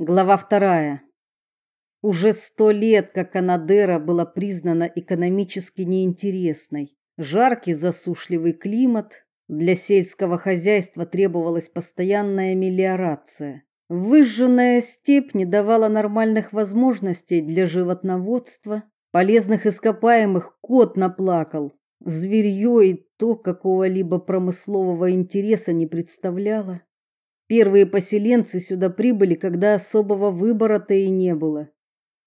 Глава вторая. Уже сто лет, как Анадыра была признана экономически неинтересной. Жаркий засушливый климат, для сельского хозяйства требовалась постоянная мелиорация. Выжженная степь не давала нормальных возможностей для животноводства, полезных ископаемых кот наплакал. Зверье и то какого-либо промыслового интереса не представляло. Первые поселенцы сюда прибыли, когда особого выбора-то и не было.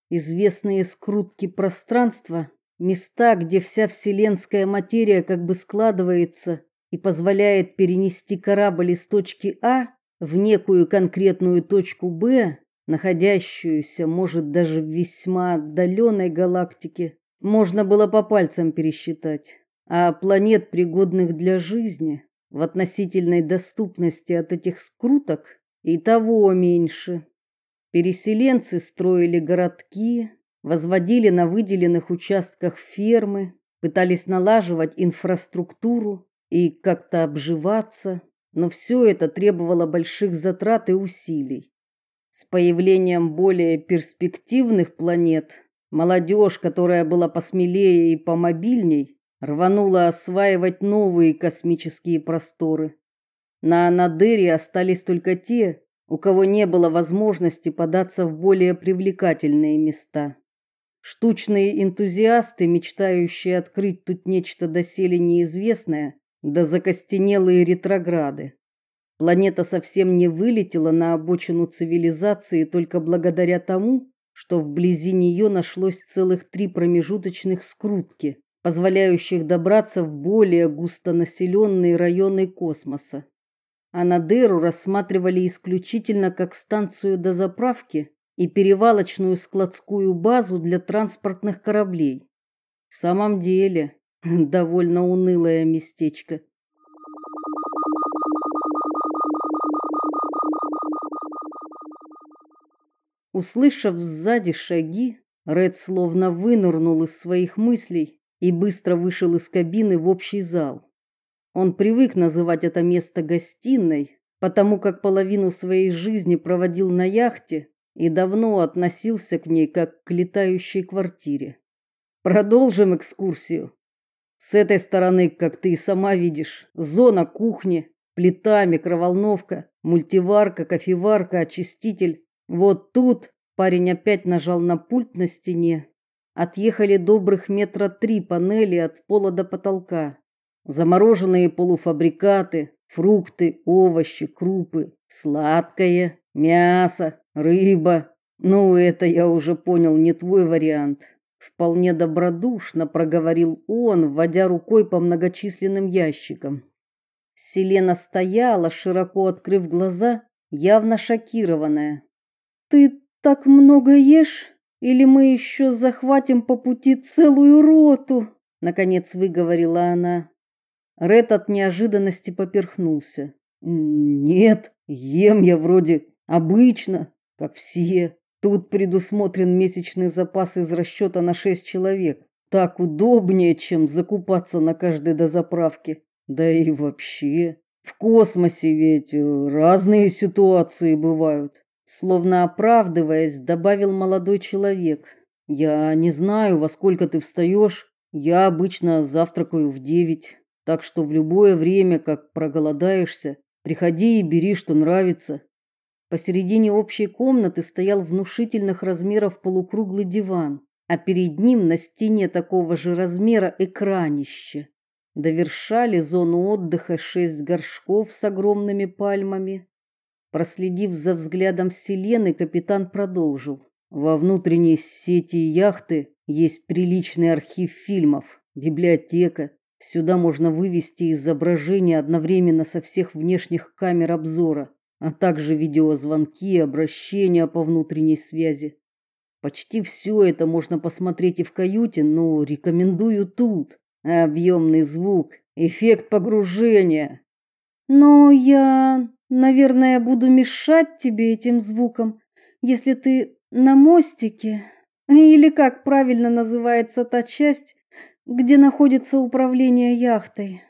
Известные скрутки пространства, места, где вся вселенская материя как бы складывается и позволяет перенести корабль из точки А в некую конкретную точку Б, находящуюся, может, даже в весьма отдаленной галактике, можно было по пальцам пересчитать. А планет, пригодных для жизни, в относительной доступности от этих скруток и того меньше. Переселенцы строили городки, возводили на выделенных участках фермы, пытались налаживать инфраструктуру и как-то обживаться, но все это требовало больших затрат и усилий. С появлением более перспективных планет молодежь, которая была посмелее и помобильней, рванула осваивать новые космические просторы. На Анадыре остались только те, у кого не было возможности податься в более привлекательные места. Штучные энтузиасты, мечтающие открыть тут нечто доселе неизвестное, да закостенелые ретрограды. Планета совсем не вылетела на обочину цивилизации только благодаря тому, что вблизи нее нашлось целых три промежуточных скрутки, позволяющих добраться в более густонаселенные районы космоса. А Надеру рассматривали исключительно как станцию дозаправки и перевалочную складскую базу для транспортных кораблей. В самом деле, довольно унылое местечко. Услышав сзади шаги, Ред словно вынырнул из своих мыслей и быстро вышел из кабины в общий зал. Он привык называть это место гостиной, потому как половину своей жизни проводил на яхте и давно относился к ней как к летающей квартире. Продолжим экскурсию. С этой стороны, как ты и сама видишь, зона кухни, плита, микроволновка, мультиварка, кофеварка, очиститель. Вот тут парень опять нажал на пульт на стене Отъехали добрых метра три панели от пола до потолка. Замороженные полуфабрикаты, фрукты, овощи, крупы, сладкое, мясо, рыба. Ну, это я уже понял, не твой вариант. Вполне добродушно проговорил он, вводя рукой по многочисленным ящикам. Селена стояла, широко открыв глаза, явно шокированная. Ты так много ешь? Или мы еще захватим по пути целую роту, наконец выговорила она. Ред от неожиданности поперхнулся. Нет, ем я вроде обычно, как все. Тут предусмотрен месячный запас из расчета на шесть человек. Так удобнее, чем закупаться на каждой дозаправке. Да и вообще, в космосе ведь разные ситуации бывают. Словно оправдываясь, добавил молодой человек. Я не знаю, во сколько ты встаешь. Я обычно завтракаю в девять, так что в любое время, как проголодаешься, приходи и бери, что нравится. Посередине общей комнаты стоял внушительных размеров полукруглый диван, а перед ним на стене такого же размера экранище. Довершали зону отдыха шесть горшков с огромными пальмами, Проследив за взглядом Селены, капитан продолжил. Во внутренней сети яхты есть приличный архив фильмов, библиотека. Сюда можно вывести изображения одновременно со всех внешних камер обзора, а также видеозвонки, обращения по внутренней связи. Почти все это можно посмотреть и в каюте, но рекомендую тут. Объемный звук, эффект погружения. Но я Наверное, буду мешать тебе этим звуком, если ты на мостике, или как правильно называется та часть, где находится управление яхтой.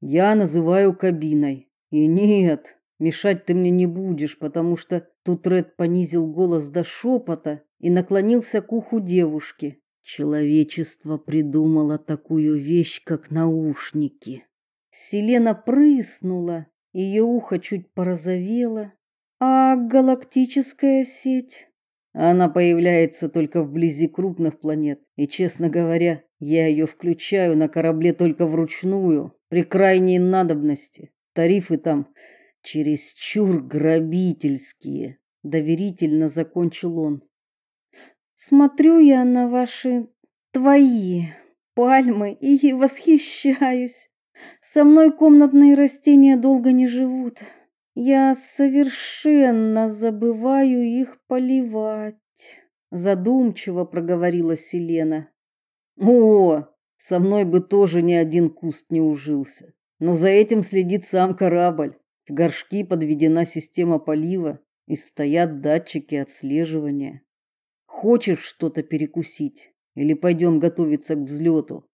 Я называю кабиной. И нет, Мешать ты мне не будешь, потому что тут Ред понизил голос до шепота и наклонился к уху девушки. Человечество придумало такую вещь, как наушники. Селена прыснула, ее ухо чуть порозовело. А галактическая сеть? Она появляется только вблизи крупных планет, и, честно говоря, я ее включаю на корабле только вручную, при крайней надобности. Тарифы там чересчур грабительские, доверительно закончил он. Смотрю я на ваши твои пальмы и восхищаюсь. Со мной комнатные растения долго не живут. Я совершенно забываю их поливать, задумчиво проговорила Селена. О, со мной бы тоже ни один куст не ужился. Но за этим следит сам корабль. В горшки подведена система полива и стоят датчики отслеживания. Хочешь что-то перекусить или пойдем готовиться к взлету?»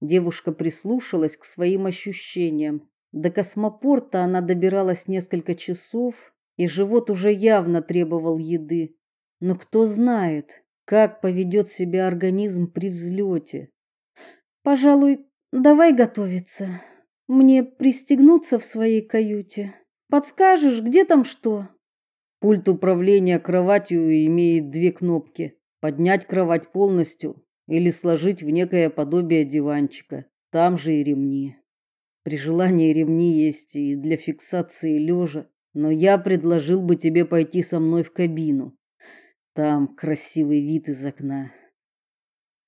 Девушка прислушалась к своим ощущениям. До космопорта она добиралась несколько часов, и живот уже явно требовал еды. Но кто знает, как поведет себя организм при взлете. Пожалуй, давай готовиться. Мне пристегнуться в своей каюте. Подскажешь, где там что? Пульт управления кроватью имеет две кнопки: поднять кровать полностью или сложить в некое подобие диванчика. Там же и ремни. При желании ремни есть и для фиксации лежа, но я предложил бы тебе пойти со мной в кабину. Там красивый вид из окна.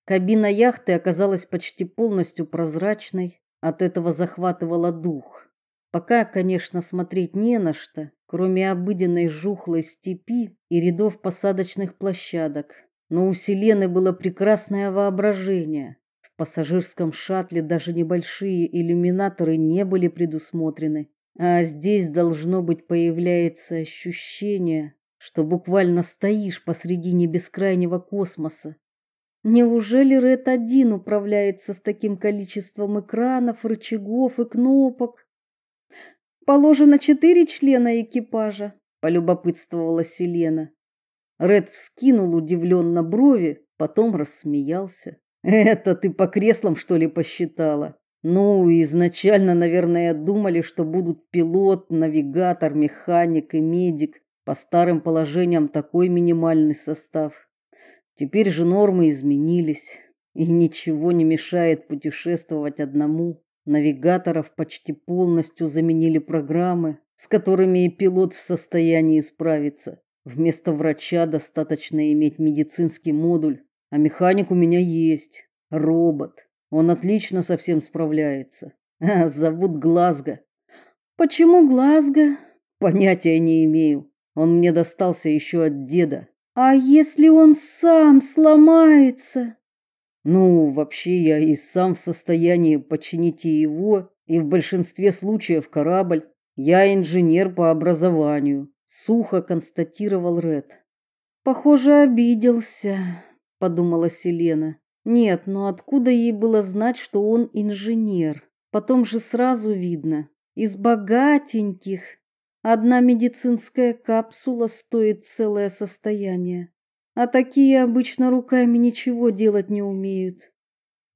Кабина яхты оказалась почти полностью прозрачной, от этого захватывала дух. Пока, конечно, смотреть не на что, кроме обыденной жухлой степи и рядов посадочных площадок. Но у Селены было прекрасное воображение. В пассажирском шаттле даже небольшие иллюминаторы не были предусмотрены. А здесь должно быть появляется ощущение, что буквально стоишь посредине бескрайнего космоса. Неужели Ред один управляется с таким количеством экранов, рычагов и кнопок? Положено четыре члена экипажа, полюбопытствовала Селена. Ред вскинул удивленно брови, потом рассмеялся. Это ты по креслам что ли посчитала? Ну, изначально, наверное, думали, что будут пилот, навигатор, механик и медик. По старым положениям такой минимальный состав. Теперь же нормы изменились, и ничего не мешает путешествовать одному. Навигаторов почти полностью заменили программы, с которыми и пилот в состоянии справиться. Вместо врача достаточно иметь медицинский модуль, а механик у меня есть, робот. Он отлично со всем справляется. А, зовут Глазго. Почему Глазго? Понятия не имею. Он мне достался еще от деда. А если он сам сломается? Ну, вообще я и сам в состоянии починить его, и в большинстве случаев корабль. Я инженер по образованию, сухо констатировал Ред. Похоже, обиделся, подумала Селена. Нет, но откуда ей было знать, что он инженер? Потом же сразу видно, из богатеньких. Одна медицинская капсула стоит целое состояние а такие обычно руками ничего делать не умеют.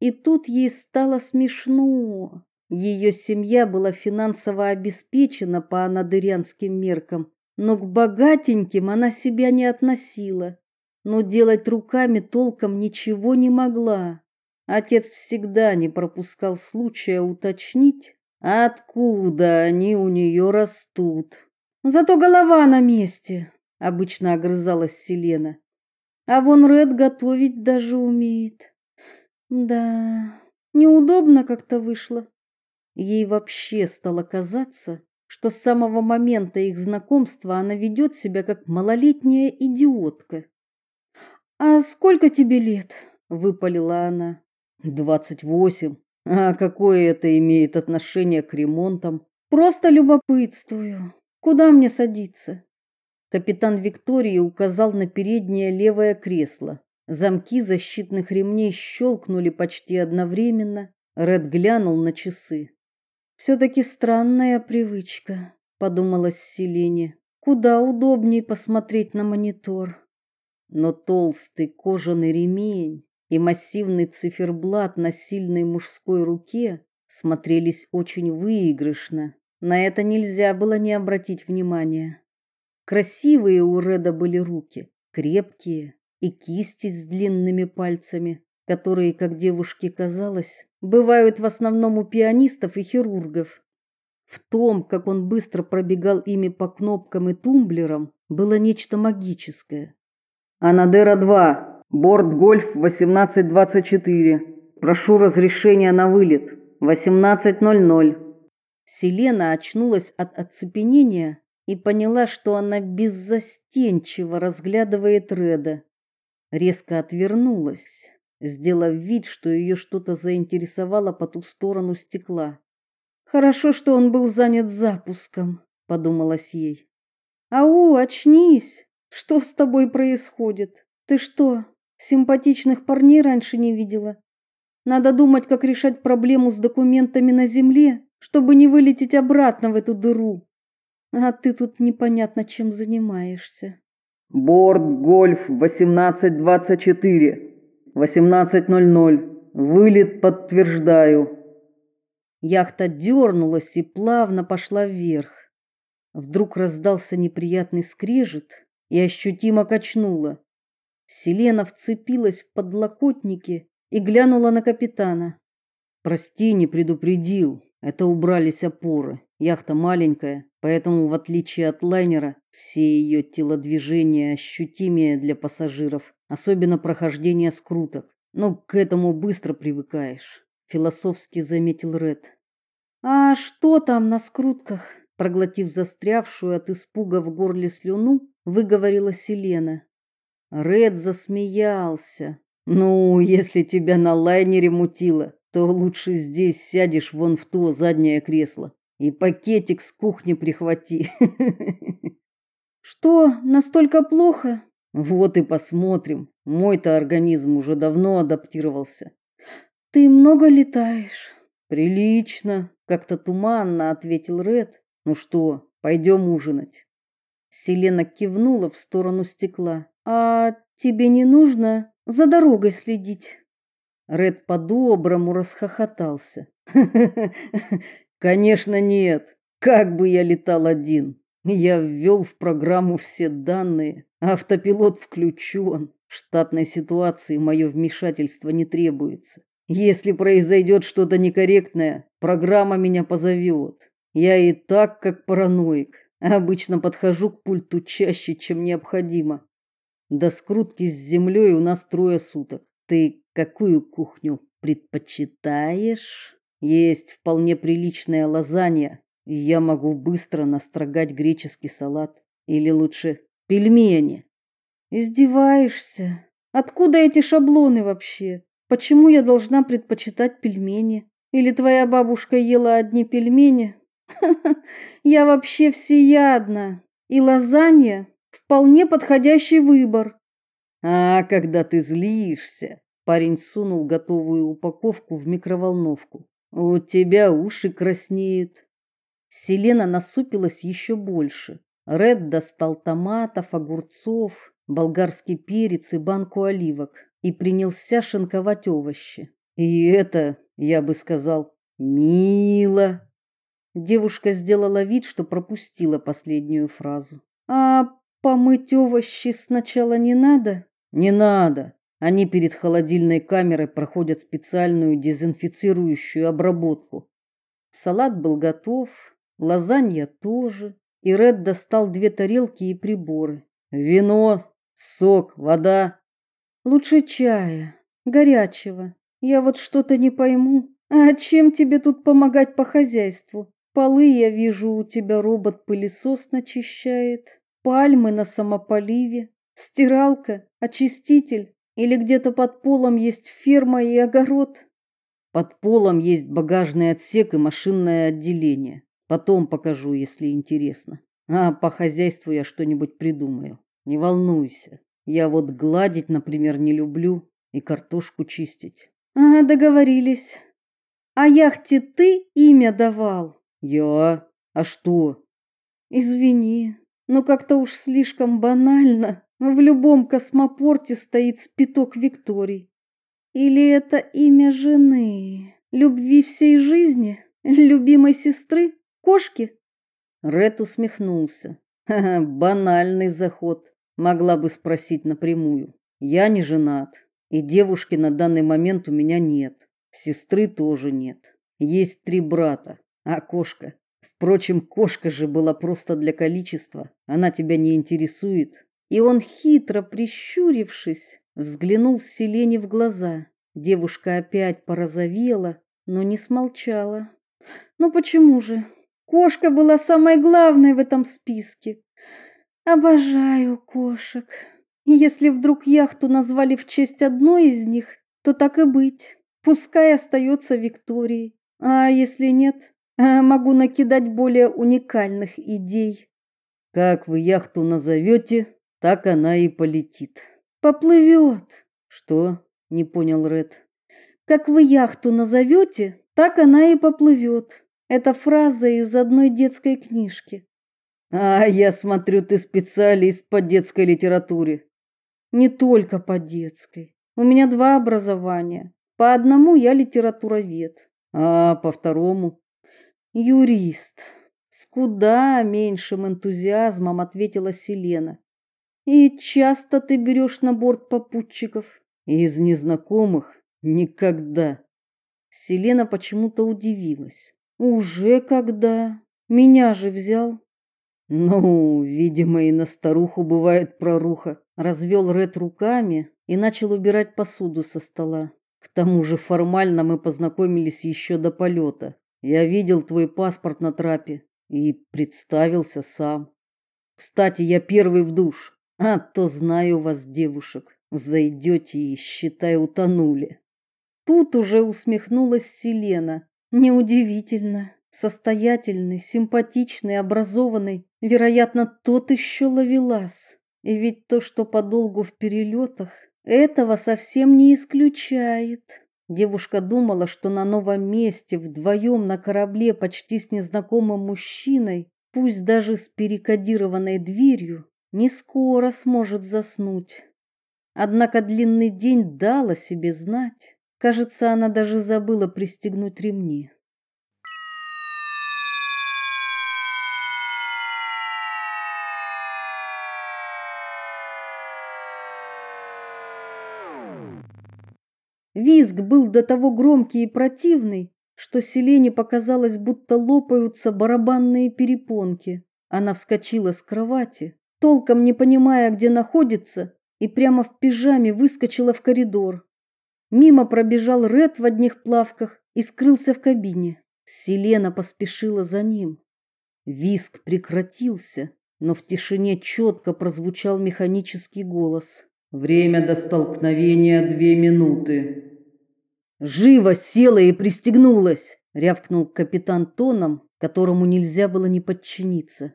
И тут ей стало смешно. Ее семья была финансово обеспечена по анадырянским меркам, но к богатеньким она себя не относила. Но делать руками толком ничего не могла. Отец всегда не пропускал случая уточнить, откуда они у нее растут. Зато голова на месте, обычно огрызалась Селена. А вон Ред готовить даже умеет. Да, неудобно как-то вышло. Ей вообще стало казаться, что с самого момента их знакомства она ведет себя как малолетняя идиотка. А сколько тебе лет? выпалила она. «Двадцать восемь. А какое это имеет отношение к ремонтам? Просто любопытствую. Куда мне садиться? Капитан Виктории указал на переднее левое кресло. Замки защитных ремней щелкнули почти одновременно. Ред глянул на часы. Все таки странная привычка, подумалось Селине. Куда удобнее посмотреть на монитор. Но толстый кожаный ремень и массивный циферблат на сильной мужской руке смотрелись очень выигрышно. На это нельзя было не обратить внимания. Красивые у Реда были руки, крепкие, и кисти с длинными пальцами, которые, как девушке казалось, бывают в основном у пианистов и хирургов. В том, как он быстро пробегал ими по кнопкам и тумблерам, было нечто магическое. Анадера 2, борт Гольф 1824. Прошу разрешения на вылет. 18.00. Селена очнулась от оцепенения и поняла, что она беззастенчиво разглядывает Реда. Резко отвернулась, сделав вид, что ее что-то заинтересовало по ту сторону стекла. Хорошо, что он был занят запуском, подумалось ей. Ау, очнись. Что с тобой происходит? Ты что, симпатичных парней раньше не видела? Надо думать, как решать проблему с документами на земле, чтобы не вылететь обратно в эту дыру. А ты тут непонятно чем занимаешься. Борт Гольф 1824. 18.00. Вылет подтверждаю. Яхта дернулась и плавно пошла вверх. Вдруг раздался неприятный скрежет и ощутимо качнуло. Селена вцепилась в подлокотники и глянула на капитана. Прости, не предупредил. Это убрались опоры. Яхта маленькая, поэтому в отличие от лайнера, все ее телодвижения ощутимее для пассажиров, особенно прохождение скруток. Но к этому быстро привыкаешь философски заметил Ред. А что там на скрутках? проглотив застрявшую от испуга в горле слюну, выговорила Селена. Ред засмеялся. Ну, если тебя на лайнере мутило, то лучше здесь сядешь вон в то заднее кресло и пакетик с кухни прихвати. Что, настолько плохо? Вот и посмотрим. Мой-то организм уже давно адаптировался. Ты много летаешь? Прилично, как-то туманно ответил Ред. Ну что, пойдем ужинать. Селена кивнула в сторону стекла. А тебе не нужно за дорогой следить? Ред по-доброму расхохотался. Конечно, нет. Как бы я летал один. Я ввел в программу все данные. Автопилот включен. В штатной ситуации мое вмешательство не требуется. Если произойдет что-то некорректное, программа меня позовет. Я и так как параноик. Обычно подхожу к пульту чаще, чем необходимо. До скрутки с землей у нас трое суток. Ты какую кухню предпочитаешь? Есть вполне приличная лазанья, и я могу быстро настрогать греческий салат. Или лучше пельмени. Издеваешься? Откуда эти шаблоны вообще? Почему я должна предпочитать пельмени? Или твоя бабушка ела одни пельмени? Я вообще всеядна. И лазанья вполне подходящий выбор. А когда ты злишься, парень сунул готовую упаковку в микроволновку. У тебя уши краснеют. Селена насупилась еще больше. Ред достал томатов, огурцов, болгарский перец и банку оливок и принялся шинковать овощи. И это, я бы сказал, мило. Девушка сделала вид, что пропустила последнюю фразу. А помыть овощи сначала не надо? Не надо. Они перед холодильной камерой проходят специальную дезинфицирующую обработку. Салат был готов, лазанья тоже, и Ред достал две тарелки и приборы. Вино, сок, вода. Лучше чая, горячего. Я вот что-то не пойму. А чем тебе тут помогать по хозяйству? Полы я вижу, у тебя робот-пылесос начищает, пальмы на самополиве, стиралка, очиститель или где-то под полом есть ферма и огород. Под полом есть багажный отсек и машинное отделение. Потом покажу, если интересно. А по хозяйству я что-нибудь придумаю. Не волнуйся. Я вот гладить, например, не люблю и картошку чистить. А, договорились. А яхте ты имя давал? Я? А что? Извини, но как-то уж слишком банально. В любом космопорте стоит спиток Викторий. Или это имя жены, любви всей жизни, любимой сестры, кошки? Ред усмехнулся. Ха -ха, банальный заход. Могла бы спросить напрямую. Я не женат, и девушки на данный момент у меня нет. Сестры тоже нет. Есть три брата, а кошка. Впрочем, кошка же была просто для количества. Она тебя не интересует. И он хитро прищурившись, взглянул Селене в глаза. Девушка опять порозовела, но не смолчала. Ну почему же? Кошка была самой главной в этом списке. Обожаю кошек. Если вдруг яхту назвали в честь одной из них, то так и быть. Пускай остается Викторией. А если нет, а могу накидать более уникальных идей. Как вы яхту назовете, так она и полетит. Поплывет. Что? Не понял Ред. Как вы яхту назовете, так она и поплывет. Это фраза из одной детской книжки. А я смотрю, ты специалист по детской литературе. Не только по детской. У меня два образования. По одному я литературовед, а по второму юрист. С куда меньшим энтузиазмом ответила Селена. И часто ты берешь на борт попутчиков? Из незнакомых никогда. Селена почему-то удивилась. Уже когда? Меня же взял. Ну, видимо, и на старуху бывает проруха. Развел Ред руками и начал убирать посуду со стола. К тому же формально мы познакомились еще до полета. Я видел твой паспорт на трапе и представился сам. Кстати, я первый в душ. А то знаю вас, девушек. Зайдете и, считай, утонули. Тут уже усмехнулась Селена. Неудивительно. Состоятельный, симпатичный, образованный, вероятно, тот еще ловелас. И ведь то, что подолгу в перелетах, этого совсем не исключает. Девушка думала, что на новом месте вдвоем на корабле почти с незнакомым мужчиной, пусть даже с перекодированной дверью, не скоро сможет заснуть. Однако длинный день дал о себе знать. Кажется, она даже забыла пристегнуть ремни. Визг был до того громкий и противный, что Селене показалось, будто лопаются барабанные перепонки. Она вскочила с кровати, толком не понимая, где находится, и прямо в пижаме выскочила в коридор. Мимо пробежал Ред в одних плавках и скрылся в кабине. Селена поспешила за ним. Виск прекратился, но в тишине четко прозвучал механический голос. Время до столкновения две минуты. Живо села и пристегнулась, рявкнул капитан тоном, которому нельзя было не подчиниться.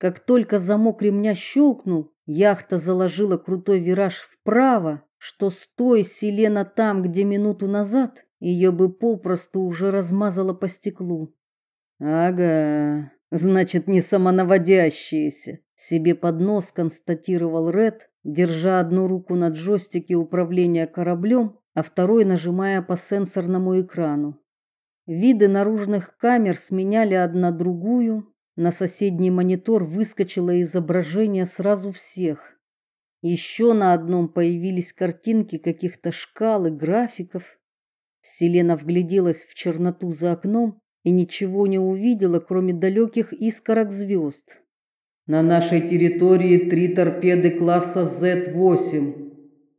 Как только замок ремня щелкнул, яхта заложила крутой вираж вправо, что стой Селена там, где минуту назад ее бы попросту уже размазало по стеклу. Ага, значит, не самонаводящиеся, себе под нос констатировал Ред, держа одну руку на джойстике управления кораблем, а второй нажимая по сенсорному экрану. Виды наружных камер сменяли одна другую, на соседний монитор выскочило изображение сразу всех. Еще на одном появились картинки каких-то шкал и графиков. Селена вгляделась в черноту за окном и ничего не увидела, кроме далеких искорок звезд. На нашей территории три торпеды класса Z8.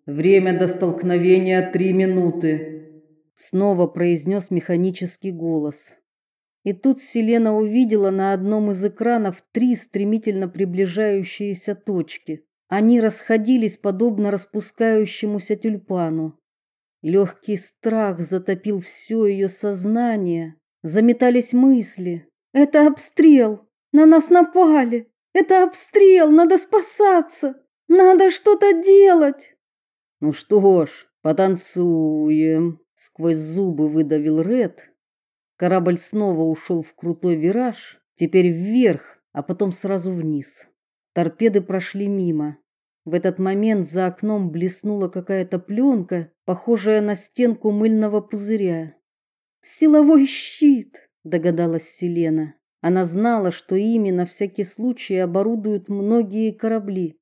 Время до столкновения три минуты. Снова произнес механический голос. И тут Селена увидела на одном из экранов три стремительно приближающиеся точки. Они расходились подобно распускающемуся тюльпану. Легкий страх затопил все ее сознание. Заметались мысли. Это обстрел. На нас напали. Это обстрел. Надо спасаться. Надо что-то делать. Ну что ж, потанцуем, сквозь зубы выдавил Ред. Корабль снова ушел в крутой вираж, теперь вверх, а потом сразу вниз. Торпеды прошли мимо. В этот момент за окном блеснула какая-то пленка, похожая на стенку мыльного пузыря. Силовой щит, догадалась Селена. Она знала, что ими на всякий случай оборудуют многие корабли.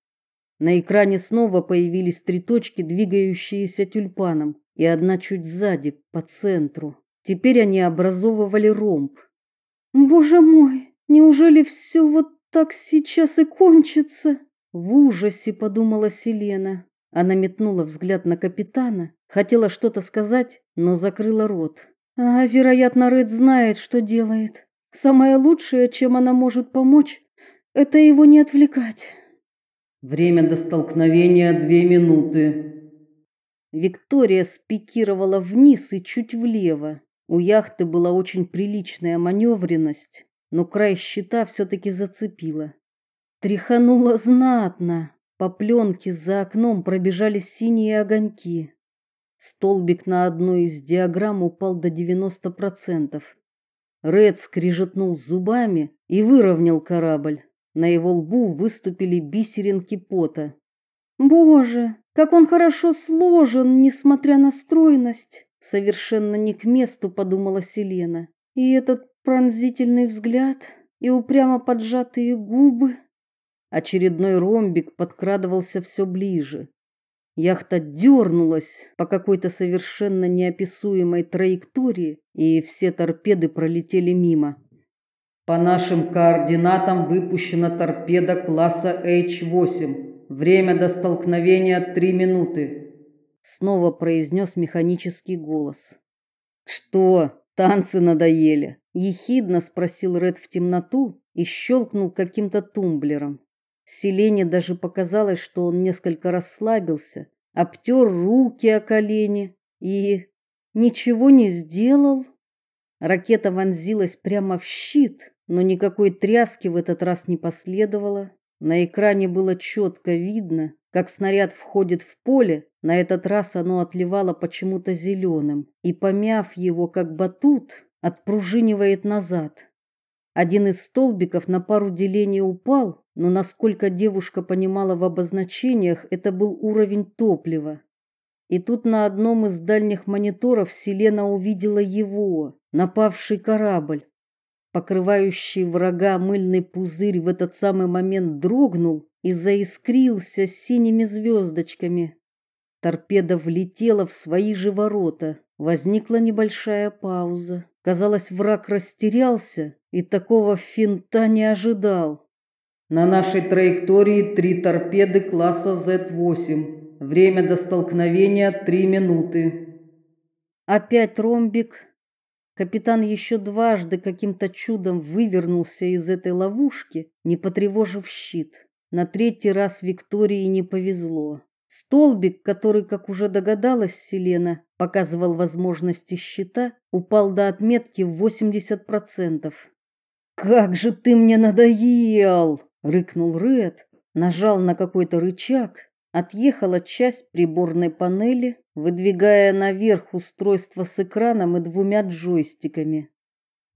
На экране снова появились три точки, двигающиеся тюльпаном, и одна чуть сзади, по центру. Теперь они образовывали ромб. Боже мой, неужели все вот так сейчас и кончится? В ужасе подумала Селена. Она метнула взгляд на капитана, хотела что-то сказать, но закрыла рот. А, вероятно, Ред знает, что делает. Самое лучшее, чем она может помочь, это его не отвлекать. Время до столкновения две минуты. Виктория спикировала вниз и чуть влево. У яхты была очень приличная маневренность, но край щита все таки зацепила. Тряхануло знатно. По пленке за окном пробежали синие огоньки. Столбик на одной из диаграмм упал до 90%. Ред скрижетнул зубами и выровнял корабль. На его лбу выступили бисеринки пота. Боже, как он хорошо сложен, несмотря на стройность, совершенно не к месту, подумала Селена. И этот пронзительный взгляд, и упрямо поджатые губы. Очередной ромбик подкрадывался все ближе. Яхта дернулась по какой-то совершенно неописуемой траектории, и все торпеды пролетели мимо. По нашим координатам выпущена торпеда класса H8. Время до столкновения 3 минуты. Снова произнес механический голос. Что, танцы надоели? ехидно спросил Ред в темноту и щелкнул каким-то тумблером. Селене даже показалось, что он несколько расслабился, обтер руки о колени и ничего не сделал. Ракета вонзилась прямо в щит, но никакой тряски в этот раз не последовало. На экране было четко видно, как снаряд входит в поле, на этот раз оно отливало почему-то зеленым, и помяв его как батут, отпружинивает назад. Один из столбиков на пару делений упал, но насколько девушка понимала в обозначениях, это был уровень топлива. И тут на одном из дальних мониторов Селена увидела его, напавший корабль. Покрывающий врага мыльный пузырь в этот самый момент дрогнул и заискрился синими звездочками. Торпеда влетела в свои же ворота. Возникла небольшая пауза. Казалось, враг растерялся и такого финта не ожидал. На нашей траектории три торпеды класса Z8. Время до столкновения 3 минуты. Опять ромбик Капитан еще дважды каким-то чудом вывернулся из этой ловушки, не потревожив щит. На третий раз Виктории не повезло. Столбик, который, как уже догадалась Селена, показывал возможности щита, упал до отметки в 80%. Как же ты мне надоел, рыкнул Ред, нажал на какой-то рычаг, Отъехала часть приборной панели, выдвигая наверх устройство с экраном и двумя джойстиками.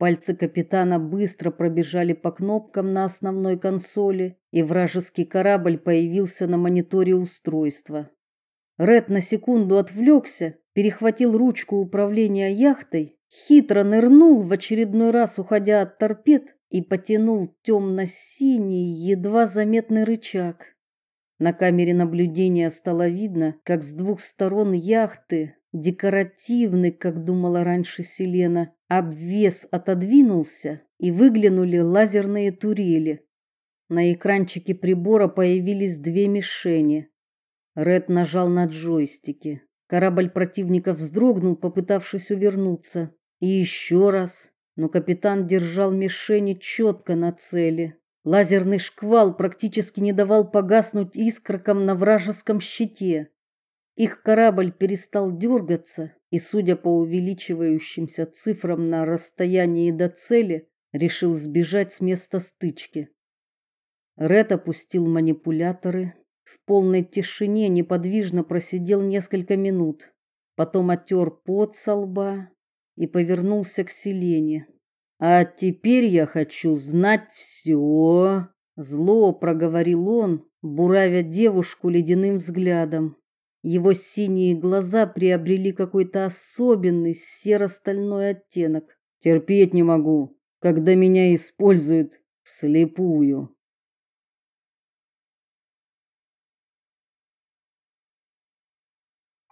Пальцы капитана быстро пробежали по кнопкам на основной консоли, и вражеский корабль появился на мониторе устройства. Ред на секунду отвлекся, перехватил ручку управления яхтой, хитро нырнул в очередной раз, уходя от торпед, и потянул темно-синий, едва заметный рычаг. На камере наблюдения стало видно, как с двух сторон яхты, декоративный, как думала раньше Селена, обвес отодвинулся, и выглянули лазерные турели. На экранчике прибора появились две мишени. Ред нажал на джойстики. Корабль противника вздрогнул, попытавшись увернуться. И еще раз, но капитан держал мишени четко на цели. Лазерный шквал практически не давал погаснуть искоркам на вражеском щите. Их корабль перестал дергаться и, судя по увеличивающимся цифрам на расстоянии до цели, решил сбежать с места стычки. Ред опустил манипуляторы, в полной тишине неподвижно просидел несколько минут, потом оттер пот со лба и повернулся к Селене. А теперь я хочу знать все. Зло проговорил он, буравя девушку ледяным взглядом. Его синие глаза приобрели какой-то особенный серо-стальной оттенок. Терпеть не могу, когда меня используют вслепую.